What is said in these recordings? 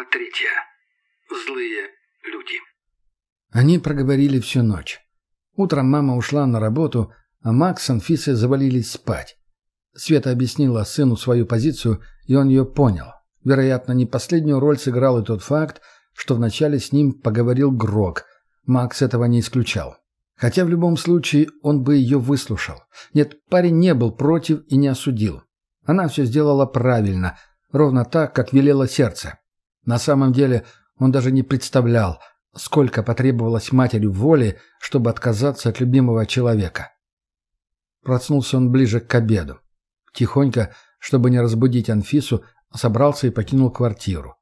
Глава третья. Злые люди. Они проговорили всю ночь. Утром мама ушла на работу, а Макс с Анфисой завалились спать. Света объяснила сыну свою позицию, и он ее понял. Вероятно, не последнюю роль сыграл и тот факт, что вначале с ним поговорил Грок. Макс этого не исключал. Хотя в любом случае он бы ее выслушал. Нет, парень не был против и не осудил. Она все сделала правильно, ровно так, как велело сердце. На самом деле он даже не представлял, сколько потребовалось матери воли, чтобы отказаться от любимого человека. Проснулся он ближе к обеду. Тихонько, чтобы не разбудить Анфису, собрался и покинул квартиру.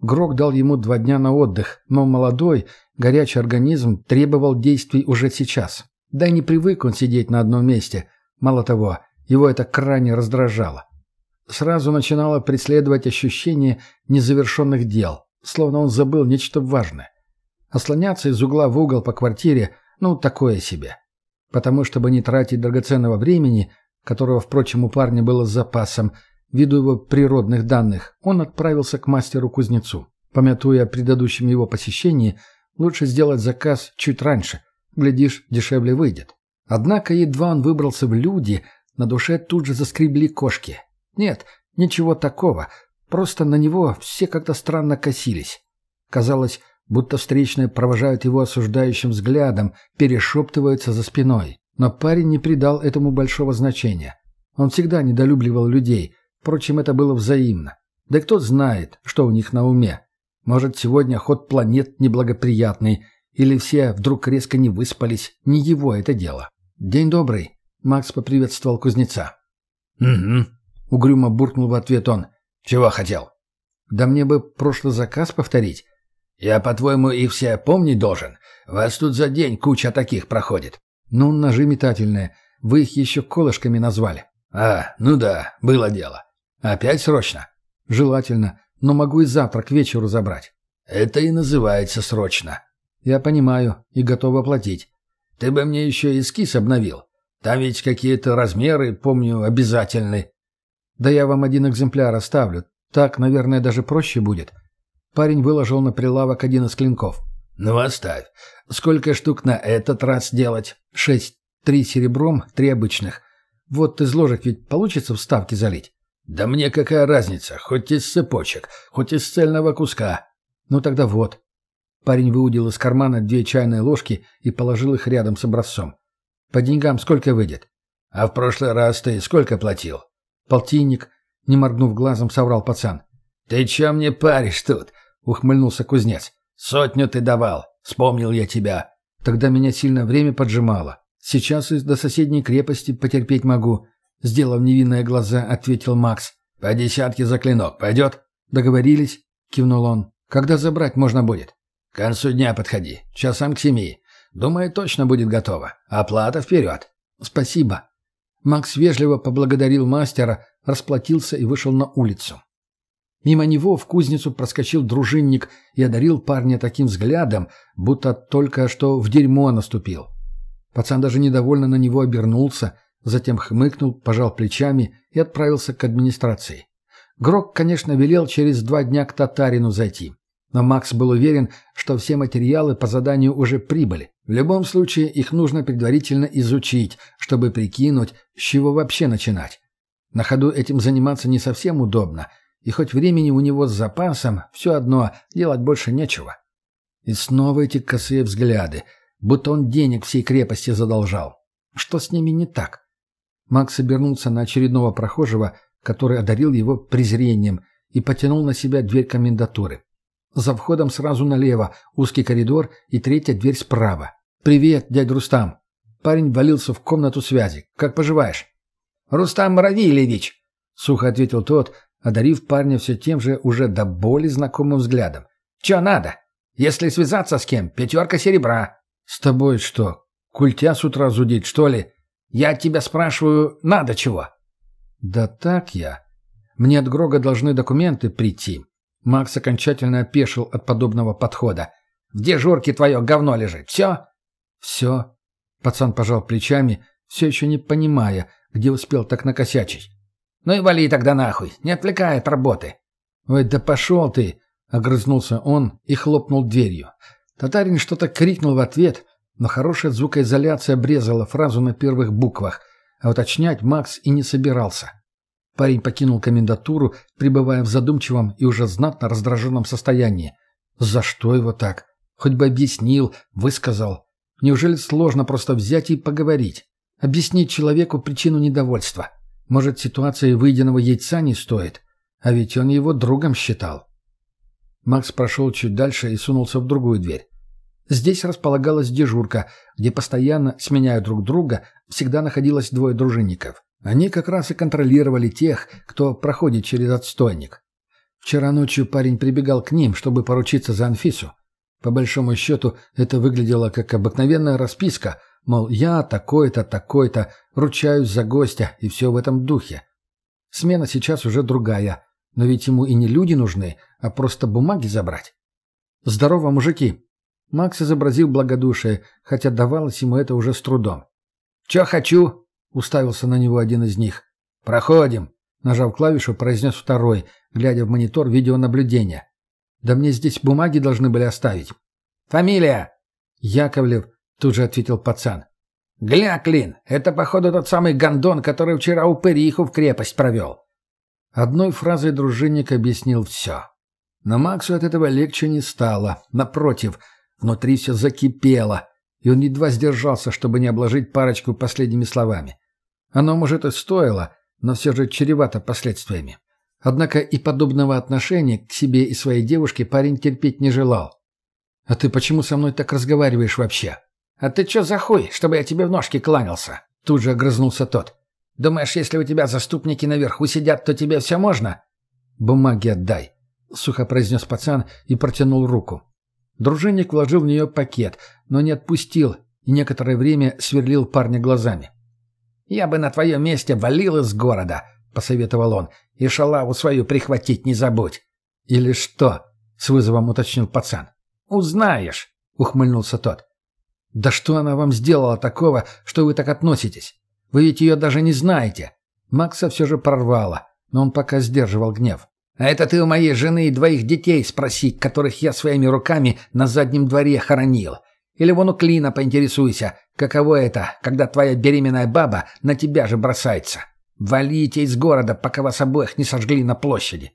Грок дал ему два дня на отдых, но молодой, горячий организм требовал действий уже сейчас. Да и не привык он сидеть на одном месте. Мало того, его это крайне раздражало. Сразу начинало преследовать ощущение незавершенных дел, словно он забыл нечто важное. Ослоняться из угла в угол по квартире, ну, такое себе. Потому, чтобы не тратить драгоценного времени, которого, впрочем, у парня было с запасом, ввиду его природных данных, он отправился к мастеру-кузнецу. Помятуя о предыдущем его посещении, лучше сделать заказ чуть раньше. Глядишь, дешевле выйдет. Однако едва он выбрался в люди, на душе тут же заскребли кошки. Нет, ничего такого, просто на него все как-то странно косились. Казалось, будто встречные провожают его осуждающим взглядом, перешептываются за спиной. Но парень не придал этому большого значения. Он всегда недолюбливал людей, впрочем, это было взаимно. Да кто знает, что у них на уме. Может, сегодня ход планет неблагоприятный, или все вдруг резко не выспались, не его это дело. «День добрый», — Макс поприветствовал кузнеца. «Угу», — угрюмо буркнул в ответ он. «Чего хотел?» «Да мне бы прошлый заказ повторить». «Я, по-твоему, их все помнить должен? Вас тут за день куча таких проходит». «Ну, ножи метательные. Вы их еще колышками назвали». «А, ну да, было дело. Опять срочно?» «Желательно, но могу и завтра к вечеру забрать». «Это и называется срочно». «Я понимаю и готов оплатить». «Ты бы мне еще эскиз обновил. Там ведь какие-то размеры, помню, обязательны». «Да я вам один экземпляр оставлю. Так, наверное, даже проще будет». Парень выложил на прилавок один из клинков. «Ну, оставь. Сколько штук на этот раз делать?» «Шесть. Три серебром, три обычных. Вот из ложек ведь получится вставки залить?» «Да мне какая разница, хоть из цепочек, хоть из цельного куска». «Ну тогда вот». Парень выудил из кармана две чайные ложки и положил их рядом с образцом. «По деньгам сколько выйдет?» «А в прошлый раз ты сколько платил?» «Полтинник», — не моргнув глазом, соврал пацан. «Ты чё мне паришь тут?» — ухмыльнулся кузнец. «Сотню ты давал. Вспомнил я тебя». Тогда меня сильно время поджимало. Сейчас и до соседней крепости потерпеть могу. Сделав невинные глаза, ответил Макс. «По десятке за клинок пойдет?» «Договорились?» — кивнул он. «Когда забрать можно будет?» «К концу дня подходи. Часам к семи. Думаю, точно будет готово. Оплата вперед». «Спасибо». Макс вежливо поблагодарил мастера, расплатился и вышел на улицу. Мимо него в кузницу проскочил дружинник и одарил парня таким взглядом, будто только что в дерьмо наступил. Пацан даже недовольно на него обернулся, затем хмыкнул, пожал плечами и отправился к администрации. Грок, конечно, велел через два дня к татарину зайти. Но Макс был уверен, что все материалы по заданию уже прибыли. В любом случае их нужно предварительно изучить, чтобы прикинуть, с чего вообще начинать. На ходу этим заниматься не совсем удобно, и хоть времени у него с запасом, все одно делать больше нечего. И снова эти косые взгляды, будто он денег всей крепости задолжал. Что с ними не так? Макс обернулся на очередного прохожего, который одарил его презрением, и потянул на себя дверь комендатуры. За входом сразу налево узкий коридор и третья дверь справа. «Привет, дядь Рустам!» Парень валился в комнату связи. «Как поживаешь?» «Рустам Равильевич!» — сухо ответил тот, одарив парня все тем же уже до боли знакомым взглядом. «Че надо? Если связаться с кем, пятерка серебра». «С тобой что, культя с утра зудит, что ли?» «Я тебя спрашиваю, надо чего?» «Да так я. Мне от Грога должны документы прийти». Макс окончательно опешил от подобного подхода. «В дежурке твое говно лежит. Все?» «Все». Пацан пожал плечами, все еще не понимая, где успел так накосячить. «Ну и вали тогда нахуй, не отвлекай от работы». «Ой, да пошел ты!» — огрызнулся он и хлопнул дверью. Татарин что-то крикнул в ответ, но хорошая звукоизоляция обрезала фразу на первых буквах, а уточнять Макс и не собирался. Парень покинул комендатуру, пребывая в задумчивом и уже знатно раздраженном состоянии. За что его так? Хоть бы объяснил, высказал. Неужели сложно просто взять и поговорить? Объяснить человеку причину недовольства? Может, ситуация выеденного яйца не стоит? А ведь он его другом считал. Макс прошел чуть дальше и сунулся в другую дверь. Здесь располагалась дежурка, где постоянно, сменяя друг друга, всегда находилось двое дружинников. Они как раз и контролировали тех, кто проходит через отстойник. Вчера ночью парень прибегал к ним, чтобы поручиться за Анфису. По большому счету, это выглядело как обыкновенная расписка, мол, я такой-то, такой-то, ручаюсь за гостя, и все в этом духе. Смена сейчас уже другая, но ведь ему и не люди нужны, а просто бумаги забрать. «Здорово, мужики!» Макс изобразил благодушие, хотя давалось ему это уже с трудом. «Чё хочу?» — уставился на него один из них. «Проходим!» — нажав клавишу, произнес второй, глядя в монитор видеонаблюдения. «Да мне здесь бумаги должны были оставить». «Фамилия?» «Яковлев», — тут же ответил пацан. «Гля, Клин, это, походу, тот самый гондон, который вчера упыриху в крепость провел». Одной фразой дружинник объяснил все. Но Максу от этого легче не стало. Напротив — Внутри все закипело, и он едва сдержался, чтобы не обложить парочку последними словами. Оно, может, и стоило, но все же чревато последствиями. Однако и подобного отношения к себе и своей девушке парень терпеть не желал. «А ты почему со мной так разговариваешь вообще?» «А ты что за хуй, чтобы я тебе в ножки кланялся?» Тут же огрызнулся тот. «Думаешь, если у тебя заступники наверху сидят, то тебе все можно?» «Бумаги отдай», — сухо произнес пацан и протянул руку. Дружинник вложил в нее пакет, но не отпустил и некоторое время сверлил парня глазами. «Я бы на твоем месте валил из города», — посоветовал он, — «и шалаву свою прихватить не забудь». «Или что?» — с вызовом уточнил пацан. «Узнаешь», — ухмыльнулся тот. «Да что она вам сделала такого, что вы так относитесь? Вы ведь ее даже не знаете». Макса все же прорвало, но он пока сдерживал гнев. А это ты у моей жены и двоих детей спроси, которых я своими руками на заднем дворе хоронил. Или вон у Клина поинтересуйся, каково это, когда твоя беременная баба на тебя же бросается. Валите из города, пока вас обоих не сожгли на площади».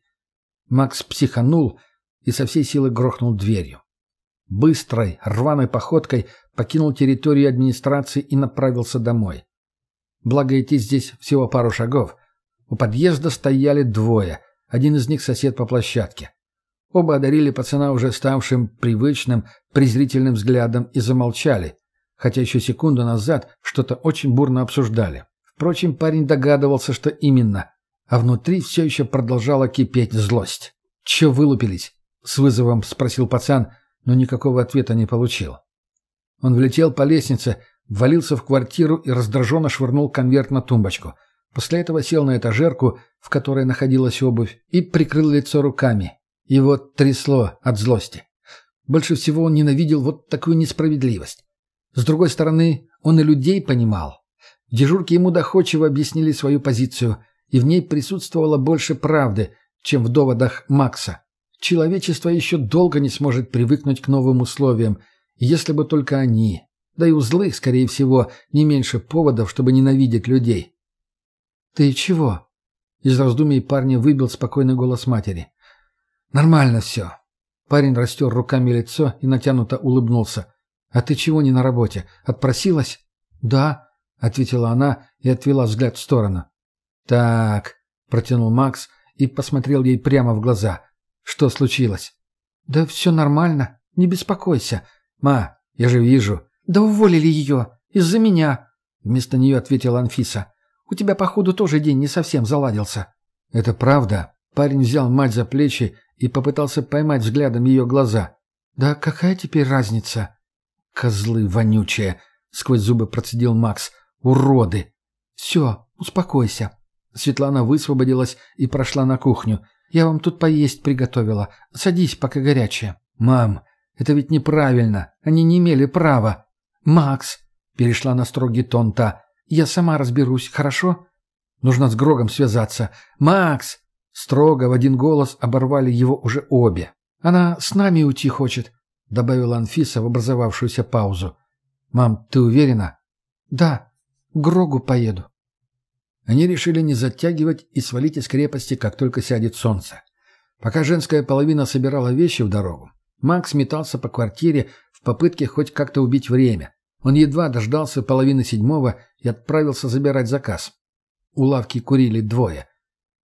Макс психанул и со всей силы грохнул дверью. Быстрой, рваной походкой покинул территорию администрации и направился домой. Благо идти здесь всего пару шагов. У подъезда стояли двое — один из них сосед по площадке. Оба одарили пацана уже ставшим привычным, презрительным взглядом и замолчали, хотя еще секунду назад что-то очень бурно обсуждали. Впрочем, парень догадывался, что именно, а внутри все еще продолжала кипеть злость. «Че вылупились?» — с вызовом спросил пацан, но никакого ответа не получил. Он влетел по лестнице, ввалился в квартиру и раздраженно швырнул конверт на тумбочку — После этого сел на этажерку, в которой находилась обувь, и прикрыл лицо руками. Его трясло от злости. Больше всего он ненавидел вот такую несправедливость. С другой стороны, он и людей понимал. Дежурки ему доходчиво объяснили свою позицию, и в ней присутствовало больше правды, чем в доводах Макса. Человечество еще долго не сможет привыкнуть к новым условиям, если бы только они. Да и у злых, скорее всего, не меньше поводов, чтобы ненавидеть людей. «Ты чего?» Из раздумий парня выбил спокойный голос матери. «Нормально все». Парень растер руками лицо и натянуто улыбнулся. «А ты чего не на работе? Отпросилась?» «Да», — ответила она и отвела взгляд в сторону. «Так», — протянул Макс и посмотрел ей прямо в глаза. «Что случилось?» «Да все нормально. Не беспокойся». «Ма, я же вижу». «Да уволили ее. Из-за меня», — вместо нее ответила Анфиса. У тебя, походу, тоже день не совсем заладился». «Это правда». Парень взял мать за плечи и попытался поймать взглядом ее глаза. «Да какая теперь разница?» «Козлы вонючие!» — сквозь зубы процедил Макс. «Уроды!» «Все, успокойся». Светлана высвободилась и прошла на кухню. «Я вам тут поесть приготовила. Садись, пока горячее». «Мам, это ведь неправильно. Они не имели права». «Макс!» — перешла на строгий тон та. Я сама разберусь, хорошо? Нужно с Грогом связаться. Макс! Строго в один голос оборвали его уже обе. Она с нами уйти хочет», — добавила Анфиса в образовавшуюся паузу. «Мам, ты уверена?» «Да, к Грогу поеду». Они решили не затягивать и свалить из крепости, как только сядет солнце. Пока женская половина собирала вещи в дорогу, Макс метался по квартире в попытке хоть как-то убить время. Он едва дождался половины седьмого и отправился забирать заказ. У лавки курили двое.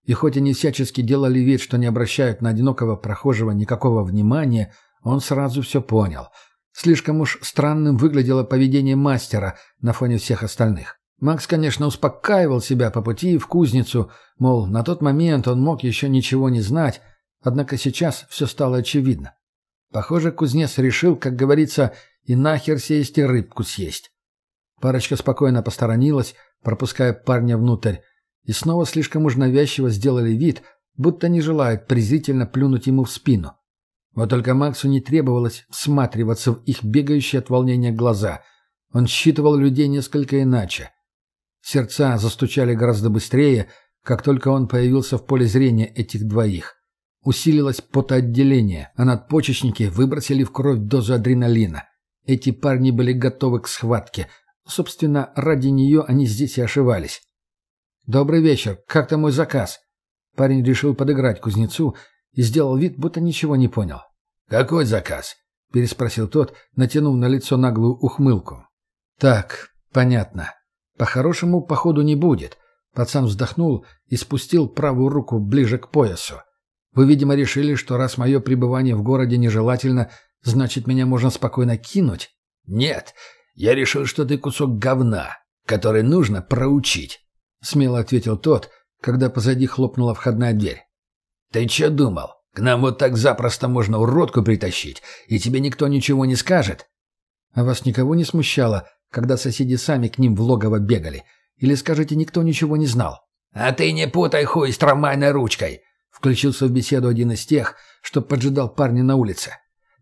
И хоть они всячески делали вид, что не обращают на одинокого прохожего никакого внимания, он сразу все понял. Слишком уж странным выглядело поведение мастера на фоне всех остальных. Макс, конечно, успокаивал себя по пути в кузницу, мол, на тот момент он мог еще ничего не знать, однако сейчас все стало очевидно. Похоже, кузнец решил, как говорится, и нахер сесть и рыбку съесть. Парочка спокойно посторонилась, пропуская парня внутрь, и снова слишком уж навязчиво сделали вид, будто не желают презрительно плюнуть ему в спину. Вот только Максу не требовалось всматриваться в их бегающие от волнения глаза. Он считывал людей несколько иначе. Сердца застучали гораздо быстрее, как только он появился в поле зрения этих двоих. Усилилось потоотделение, а надпочечники выбросили в кровь дозу адреналина. Эти парни были готовы к схватке. Собственно, ради нее они здесь и ошивались. «Добрый вечер. Как то мой заказ?» Парень решил подыграть кузнецу и сделал вид, будто ничего не понял. «Какой заказ?» — переспросил тот, натянув на лицо наглую ухмылку. «Так, понятно. По-хорошему, походу, не будет». Пацан вздохнул и спустил правую руку ближе к поясу. Вы, видимо, решили, что раз мое пребывание в городе нежелательно, значит, меня можно спокойно кинуть? Нет, я решил, что ты кусок говна, который нужно проучить. Смело ответил тот, когда позади хлопнула входная дверь. Ты что думал? К нам вот так запросто можно уродку притащить, и тебе никто ничего не скажет? А вас никого не смущало, когда соседи сами к ним в логово бегали? Или, скажете, никто ничего не знал? А ты не путай хуй с трамвайной ручкой. Включился в беседу один из тех, что поджидал парня на улице.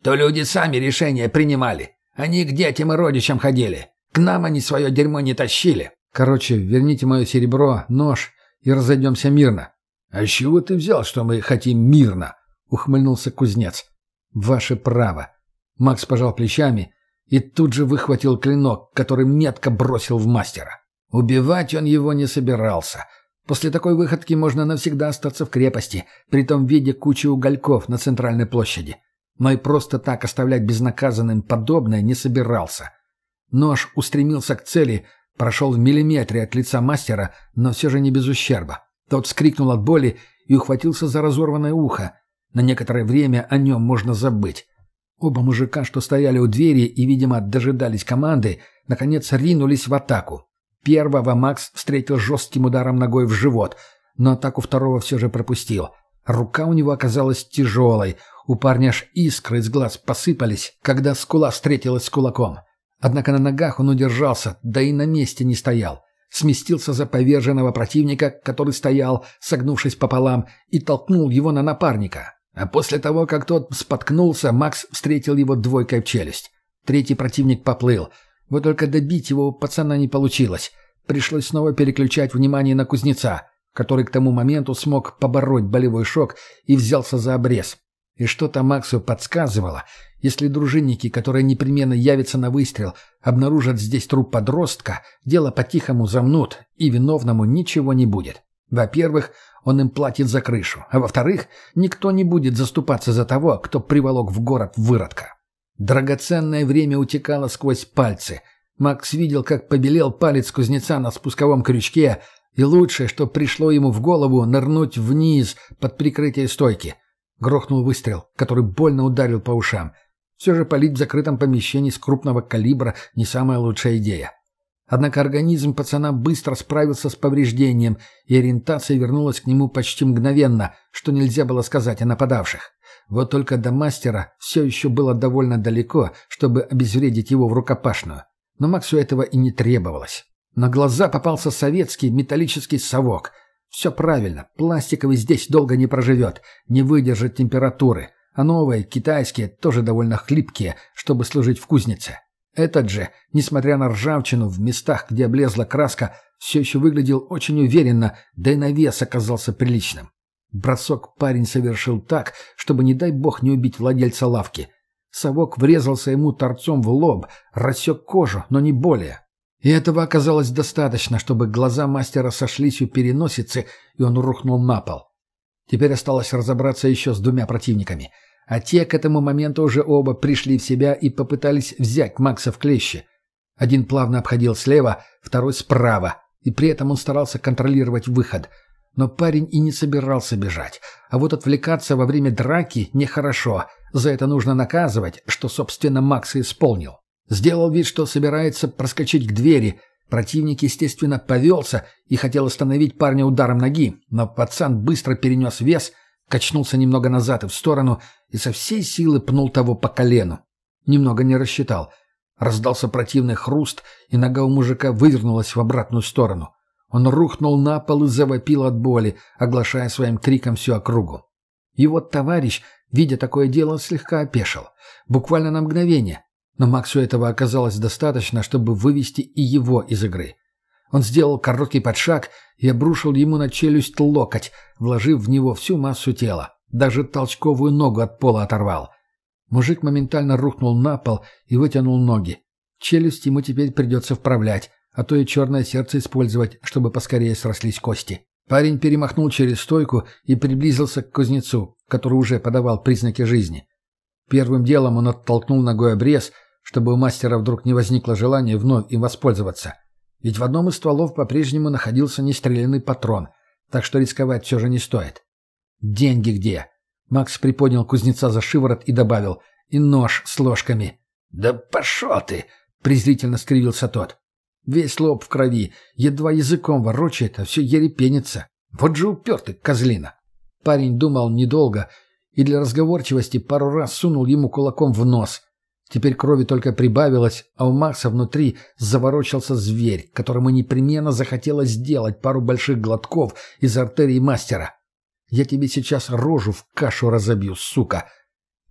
«То люди сами решения принимали. Они к детям и родичам ходили. К нам они свое дерьмо не тащили». «Короче, верните мое серебро, нож и разойдемся мирно». «А с чего ты взял, что мы хотим мирно?» — ухмыльнулся кузнец. «Ваше право». Макс пожал плечами и тут же выхватил клинок, который метко бросил в мастера. Убивать он его не собирался — После такой выходки можно навсегда остаться в крепости, при том виде кучи угольков на центральной площади. Но и просто так оставлять безнаказанным подобное не собирался. Нож устремился к цели, прошел в миллиметре от лица мастера, но все же не без ущерба. Тот вскрикнул от боли и ухватился за разорванное ухо. На некоторое время о нем можно забыть. Оба мужика, что стояли у двери и, видимо, дожидались команды, наконец ринулись в атаку. Первого Макс встретил жестким ударом ногой в живот, но атаку второго все же пропустил. Рука у него оказалась тяжелой, у парня аж искры из глаз посыпались, когда скула встретилась с кулаком. Однако на ногах он удержался, да и на месте не стоял. Сместился за поверженного противника, который стоял, согнувшись пополам, и толкнул его на напарника. А после того, как тот споткнулся, Макс встретил его двойкой в челюсть. Третий противник поплыл — вот только добить его у пацана не получилось. Пришлось снова переключать внимание на кузнеца, который к тому моменту смог побороть болевой шок и взялся за обрез. И что-то Максу подсказывало, если дружинники, которые непременно явятся на выстрел, обнаружат здесь труп подростка, дело по-тихому замнут, и виновному ничего не будет. Во-первых, он им платит за крышу, а во-вторых, никто не будет заступаться за того, кто приволок в город выродка. Драгоценное время утекало сквозь пальцы. Макс видел, как побелел палец кузнеца на спусковом крючке, и лучшее, что пришло ему в голову, нырнуть вниз под прикрытие стойки. Грохнул выстрел, который больно ударил по ушам. Все же палить в закрытом помещении с крупного калибра не самая лучшая идея. Однако организм пацана быстро справился с повреждением, и ориентация вернулась к нему почти мгновенно, что нельзя было сказать о нападавших. Вот только до мастера все еще было довольно далеко, чтобы обезвредить его в рукопашную. Но Максу этого и не требовалось. На глаза попался советский металлический совок. Все правильно, пластиковый здесь долго не проживет, не выдержит температуры, а новые, китайские, тоже довольно хлипкие, чтобы служить в кузнице. Этот же, несмотря на ржавчину в местах, где облезла краска, все еще выглядел очень уверенно, да и навес оказался приличным. Бросок парень совершил так, чтобы, не дай бог, не убить владельца лавки. Совок врезался ему торцом в лоб, рассек кожу, но не более. И этого оказалось достаточно, чтобы глаза мастера сошлись у переносицы, и он рухнул на пол. Теперь осталось разобраться еще с двумя противниками. А те к этому моменту уже оба пришли в себя и попытались взять Макса в клещи. Один плавно обходил слева, второй справа, и при этом он старался контролировать выход. Но парень и не собирался бежать. А вот отвлекаться во время драки нехорошо. За это нужно наказывать, что, собственно, Макс и исполнил. Сделал вид, что собирается проскочить к двери. Противник, естественно, повелся и хотел остановить парня ударом ноги, но пацан быстро перенес вес, качнулся немного назад и в сторону и со всей силы пнул того по колену. Немного не рассчитал. Раздался противный хруст, и нога у мужика вывернулась в обратную сторону. Он рухнул на пол и завопил от боли, оглашая своим криком всю округу. Вот товарищ, видя такое дело, слегка опешил. Буквально на мгновение. Но Максу этого оказалось достаточно, чтобы вывести и его из игры. Он сделал короткий подшаг и обрушил ему на челюсть локоть, вложив в него всю массу тела. Даже толчковую ногу от пола оторвал. Мужик моментально рухнул на пол и вытянул ноги. Челюсть ему теперь придется вправлять, а то и черное сердце использовать, чтобы поскорее срослись кости. Парень перемахнул через стойку и приблизился к кузнецу, который уже подавал признаки жизни. Первым делом он оттолкнул ногой обрез – чтобы у мастера вдруг не возникло желания вновь им воспользоваться. Ведь в одном из стволов по-прежнему находился нестрелянный патрон, так что рисковать все же не стоит. «Деньги где?» Макс приподнял кузнеца за шиворот и добавил «И нож с ложками». «Да пошел ты!» — презрительно скривился тот. Весь лоб в крови, едва языком ворочает, а все ерепенится. Вот же упертый козлина. Парень думал недолго и для разговорчивости пару раз сунул ему кулаком в нос, Теперь крови только прибавилось, а у Макса внутри заворочился зверь, которому непременно захотелось сделать пару больших глотков из артерии мастера. «Я тебе сейчас рожу в кашу разобью, сука!»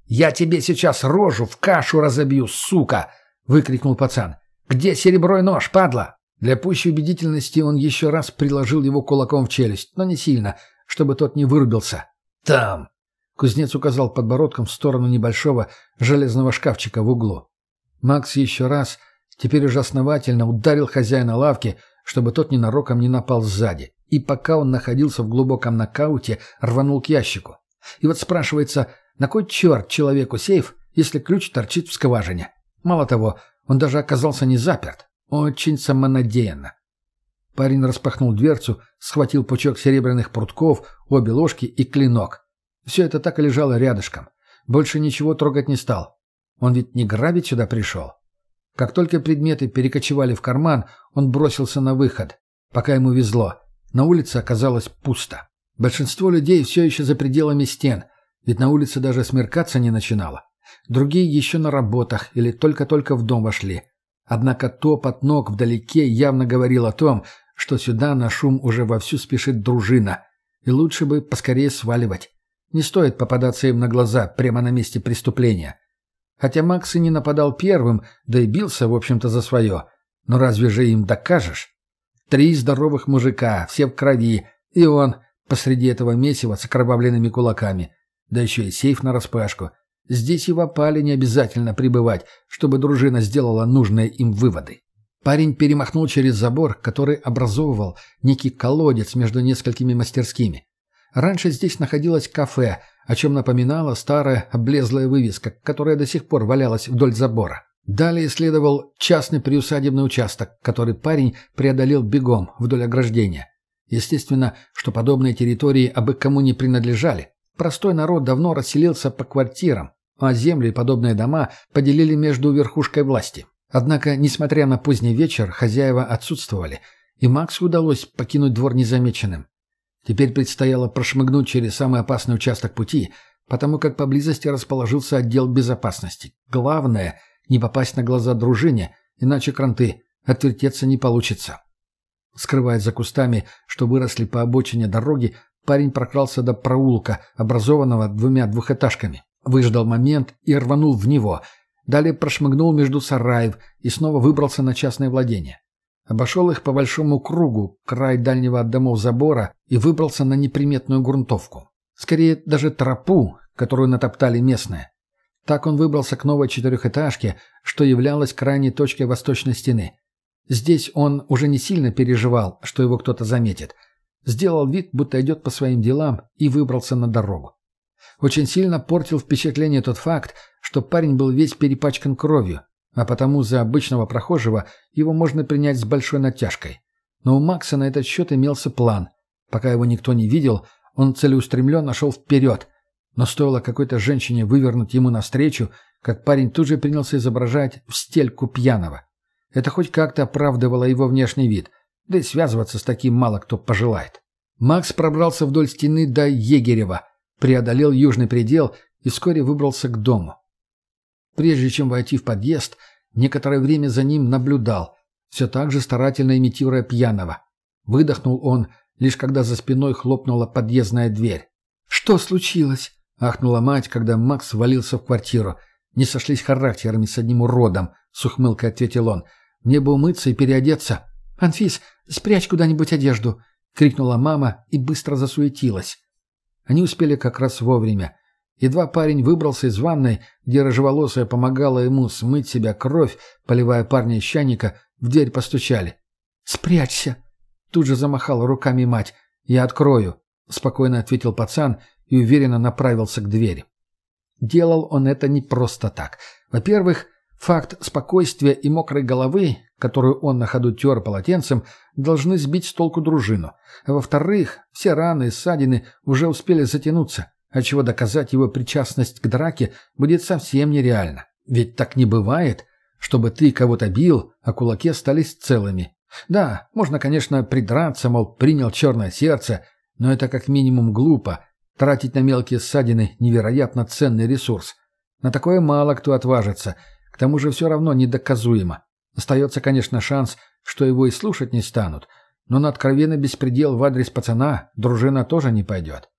«Я тебе сейчас рожу в кашу разобью, сука!» — выкрикнул пацан. «Где сереброй нож, падла?» Для пущей убедительности он еще раз приложил его кулаком в челюсть, но не сильно, чтобы тот не вырубился. «Там!» Кузнец указал подбородком в сторону небольшого железного шкафчика в углу. Макс еще раз, теперь уже основательно, ударил хозяина лавки, чтобы тот ненароком не напал сзади. И пока он находился в глубоком нокауте, рванул к ящику. И вот спрашивается, на кой черт человеку сейф, если ключ торчит в скважине? Мало того, он даже оказался не заперт. Очень самонадеянно. Парень распахнул дверцу, схватил пучок серебряных прутков, обе ложки и клинок. Все это так и лежало рядышком. Больше ничего трогать не стал. Он ведь не грабить сюда пришел. Как только предметы перекочевали в карман, он бросился на выход. Пока ему везло. На улице оказалось пусто. Большинство людей все еще за пределами стен, ведь на улице даже смеркаться не начинало. Другие еще на работах или только-только в дом вошли. Однако топот ног вдалеке явно говорил о том, что сюда на шум уже вовсю спешит дружина, и лучше бы поскорее сваливать. Не стоит попадаться им на глаза прямо на месте преступления. Хотя Макс и не нападал первым, да и бился, в общем-то, за свое. Но разве же им докажешь? Три здоровых мужика, все в крови, и он посреди этого месива с окровавленными кулаками. Да еще и сейф нараспашку. Здесь и в опале не обязательно пребывать, чтобы дружина сделала нужные им выводы. Парень перемахнул через забор, который образовывал некий колодец между несколькими мастерскими. Раньше здесь находилось кафе, о чем напоминала старая облезлая вывеска, которая до сих пор валялась вдоль забора. Далее следовал частный приусадебный участок, который парень преодолел бегом вдоль ограждения. Естественно, что подобные территории абы кому не принадлежали. Простой народ давно расселился по квартирам, а земли и подобные дома поделили между верхушкой власти. Однако, несмотря на поздний вечер, хозяева отсутствовали, и Максу удалось покинуть двор незамеченным. Теперь предстояло прошмыгнуть через самый опасный участок пути, потому как поблизости расположился отдел безопасности. Главное — не попасть на глаза дружине, иначе кранты, отвертеться не получится. Скрываясь за кустами, что выросли по обочине дороги, парень прокрался до проулка, образованного двумя двухэтажками. Выждал момент и рванул в него. Далее прошмыгнул между сараев и снова выбрался на частное владение. Обошел их по большому кругу, край дальнего от домов забора и выбрался на неприметную грунтовку. Скорее, даже тропу, которую натоптали местные. Так он выбрался к новой четырехэтажке, что являлось крайней точкой восточной стены. Здесь он уже не сильно переживал, что его кто-то заметит. Сделал вид, будто идет по своим делам, и выбрался на дорогу. Очень сильно портил впечатление тот факт, что парень был весь перепачкан кровью, а потому за обычного прохожего его можно принять с большой натяжкой. Но у Макса на этот счет имелся план. Пока его никто не видел, он целеустремленно шел вперед – но стоило какой-то женщине вывернуть ему навстречу, как парень тут же принялся изображать в стельку пьяного. Это хоть как-то оправдывало его внешний вид, да и связываться с таким мало кто пожелает. Макс пробрался вдоль стены до Егерева, преодолел южный предел и вскоре выбрался к дому. Прежде чем войти в подъезд, некоторое время за ним наблюдал, все так же старательно имитируя пьяного. Выдохнул он, лишь когда за спиной хлопнула подъездная дверь. «Что случилось?» — ахнула мать, когда Макс валился в квартиру. «Не сошлись характерами с одним уродом», — с ухмылкой ответил он. «Мне бы умыться и переодеться». «Анфис, спрячь куда-нибудь одежду», — крикнула мама и быстро засуетилась. Они успели как раз вовремя. Едва парень выбрался из ванной, где рыжеволосая помогала ему смыть себя кровь, поливая парня из чайника, в дверь постучали. «Спрячься!» Тут же замахала руками мать. «Я открою», — спокойно ответил пацан и уверенно направился к двери. Делал он это не просто так. Во-первых, факт спокойствия и мокрой головы, которую он на ходу тер полотенцем, должны сбить с толку дружину. А во-вторых, все раны и ссадины уже успели затянуться, отчего доказать его причастность к драке будет совсем нереально. Ведь так не бывает, чтобы ты кого-то бил, а кулаки остались целыми. Да, можно, конечно, придраться, мол, принял черное сердце, но это как минимум глупо, Тратить на мелкие ссадины невероятно ценный ресурс. На такое мало кто отважится. К тому же все равно недоказуемо. Остается, конечно, шанс, что его и слушать не станут. Но на откровенный беспредел в адрес пацана дружина тоже не пойдет.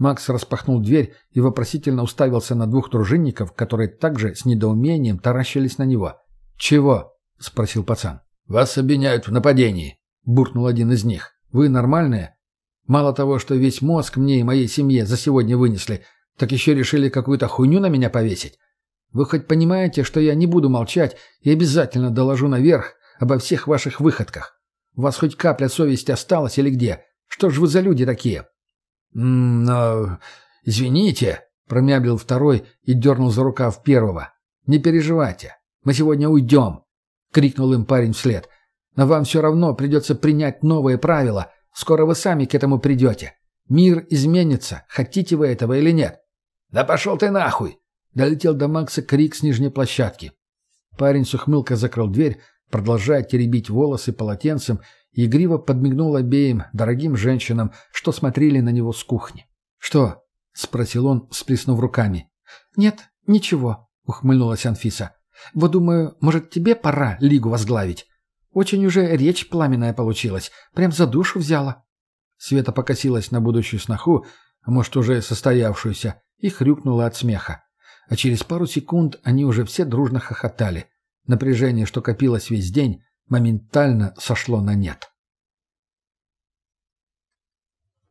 Макс распахнул дверь и вопросительно уставился на двух дружинников, которые также с недоумением таращились на него. «Чего?» — спросил пацан. «Вас обвиняют в нападении», — буркнул один из них. «Вы нормальные?» Мало того, что весь мозг мне и моей семье за сегодня вынесли, так еще решили какую-то хуйню на меня повесить. Вы хоть понимаете, что я не буду молчать и обязательно доложу наверх обо всех ваших выходках? У вас хоть капля совести осталась или где? Что ж вы за люди такие?» «М -м, извините», — промямлил второй и дернул за рукав первого. «Не переживайте, мы сегодня уйдем», — крикнул им парень вслед. «Но вам все равно придется принять новые правила» Скоро вы сами к этому придете. Мир изменится, хотите вы этого или нет. «Да пошел ты нахуй!» Долетел до Макса крик с нижней площадки. Парень с ухмылкой закрыл дверь, продолжая теребить волосы полотенцем, игриво подмигнул обеим дорогим женщинам, что смотрели на него с кухни. «Что?» — спросил он, сплеснув руками. «Нет, ничего», — ухмыльнулась Анфиса. «Вот думаю, может, тебе пора Лигу возглавить? Очень уже речь пламенная получилась. Прям за душу взяла. Света покосилась на будущую сноху, а может, уже состоявшуюся, и хрюкнула от смеха. А через пару секунд они уже все дружно хохотали. Напряжение, что копилось весь день, моментально сошло на нет.